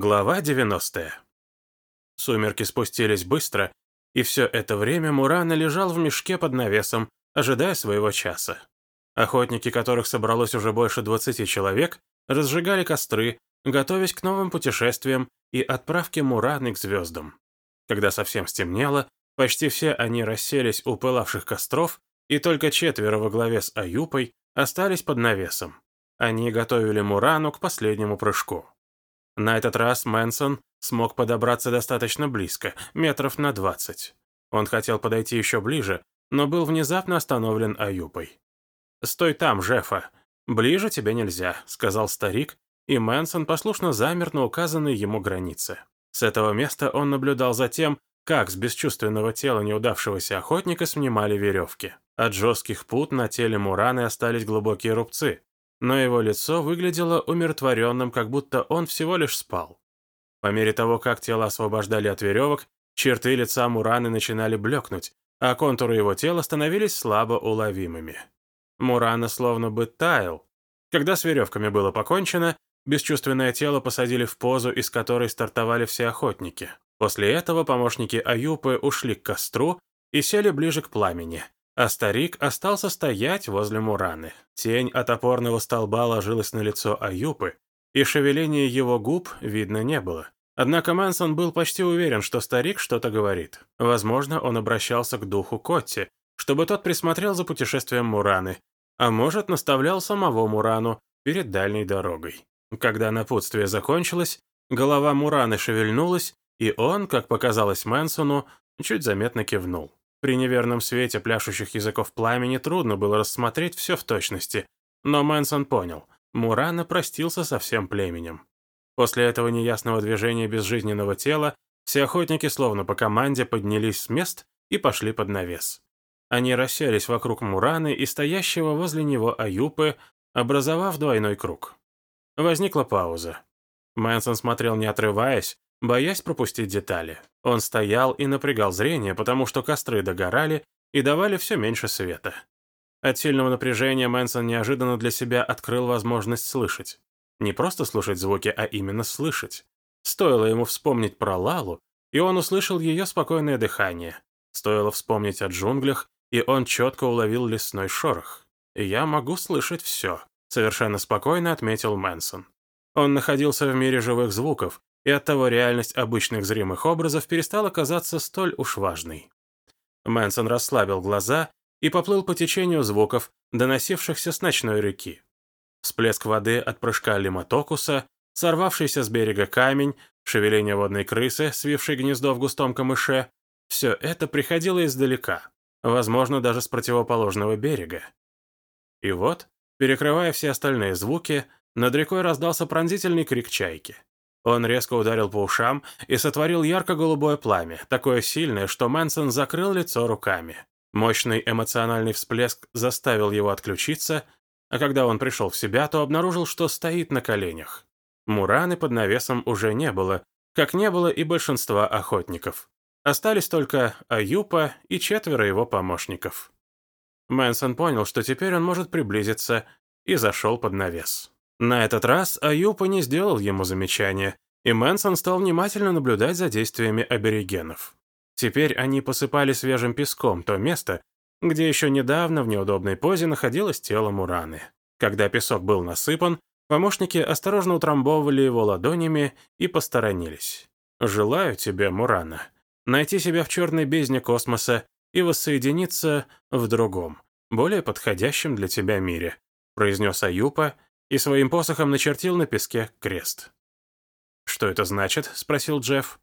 Глава 90. Сумерки спустились быстро, и все это время Мурана лежал в мешке под навесом, ожидая своего часа. Охотники, которых собралось уже больше 20 человек, разжигали костры, готовясь к новым путешествиям и отправке Мураны к звездам. Когда совсем стемнело, почти все они расселись у пылавших костров, и только четверо во главе с Аюпой остались под навесом. Они готовили Мурану к последнему прыжку. На этот раз Мэнсон смог подобраться достаточно близко, метров на двадцать. Он хотел подойти еще ближе, но был внезапно остановлен Аюпой. «Стой там, Жефа. Ближе тебе нельзя», — сказал старик, и Мэнсон послушно замер на указанной ему границе. С этого места он наблюдал за тем, как с бесчувственного тела неудавшегося охотника снимали веревки. От жестких пут на теле Мураны остались глубокие рубцы, но его лицо выглядело умиротворенным, как будто он всего лишь спал. По мере того, как тело освобождали от веревок, черты лица Мураны начинали блекнуть, а контуры его тела становились слабо уловимыми. Мурана словно бы таял. Когда с веревками было покончено, бесчувственное тело посадили в позу, из которой стартовали все охотники. После этого помощники Аюпы ушли к костру и сели ближе к пламени, а старик остался стоять возле Мураны. Тень от опорного столба ложилась на лицо Аюпы, и шевеления его губ видно не было. Однако Мэнсон был почти уверен, что старик что-то говорит. Возможно, он обращался к духу Котти, чтобы тот присмотрел за путешествием Мураны, а может, наставлял самого Мурану перед дальней дорогой. Когда напутствие закончилось, голова Мураны шевельнулась, и он, как показалось Мэнсону, чуть заметно кивнул. При неверном свете пляшущих языков пламени трудно было рассмотреть все в точности, но Мэнсон понял, Мурана простился со всем племенем. После этого неясного движения безжизненного тела все охотники словно по команде поднялись с мест и пошли под навес. Они расселись вокруг Мураны и стоящего возле него Аюпы, образовав двойной круг. Возникла пауза. Мэнсон смотрел не отрываясь, боясь пропустить детали. Он стоял и напрягал зрение, потому что костры догорали и давали все меньше света. От сильного напряжения Мэнсон неожиданно для себя открыл возможность слышать. Не просто слушать звуки, а именно слышать. Стоило ему вспомнить про Лалу, и он услышал ее спокойное дыхание. Стоило вспомнить о джунглях, и он четко уловил лесной шорох. «Я могу слышать все», — совершенно спокойно отметил Мэнсон. Он находился в мире живых звуков, и оттого реальность обычных зримых образов перестала казаться столь уж важной. Мэнсон расслабил глаза и поплыл по течению звуков, доносившихся с ночной реки. Всплеск воды от прыжка лиматокуса, сорвавшийся с берега камень, шевеление водной крысы, свившей гнездо в густом камыше — все это приходило издалека, возможно, даже с противоположного берега. И вот, перекрывая все остальные звуки, над рекой раздался пронзительный крик чайки. Он резко ударил по ушам и сотворил ярко-голубое пламя, такое сильное, что Мэнсон закрыл лицо руками. Мощный эмоциональный всплеск заставил его отключиться, а когда он пришел в себя, то обнаружил, что стоит на коленях. Мураны под навесом уже не было, как не было и большинства охотников. Остались только Аюпа и четверо его помощников. Мэнсон понял, что теперь он может приблизиться, и зашел под навес. На этот раз Аюпа не сделал ему замечания, и Мэнсон стал внимательно наблюдать за действиями аборигенов. Теперь они посыпали свежим песком то место, где еще недавно в неудобной позе находилось тело Мураны. Когда песок был насыпан, помощники осторожно утрамбовывали его ладонями и посторонились. «Желаю тебе, Мурана, найти себя в черной бездне космоса и воссоединиться в другом, более подходящем для тебя мире», произнес Аюпа, и своим посохом начертил на песке крест. «Что это значит?» — спросил Джефф.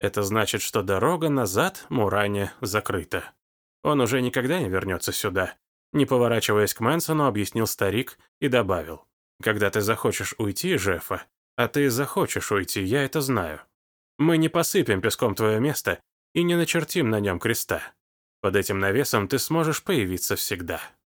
«Это значит, что дорога назад Муране закрыта. Он уже никогда не вернется сюда». Не поворачиваясь к Мэнсону, объяснил старик и добавил. «Когда ты захочешь уйти, Джеффа, а ты захочешь уйти, я это знаю. Мы не посыпем песком твое место и не начертим на нем креста. Под этим навесом ты сможешь появиться всегда».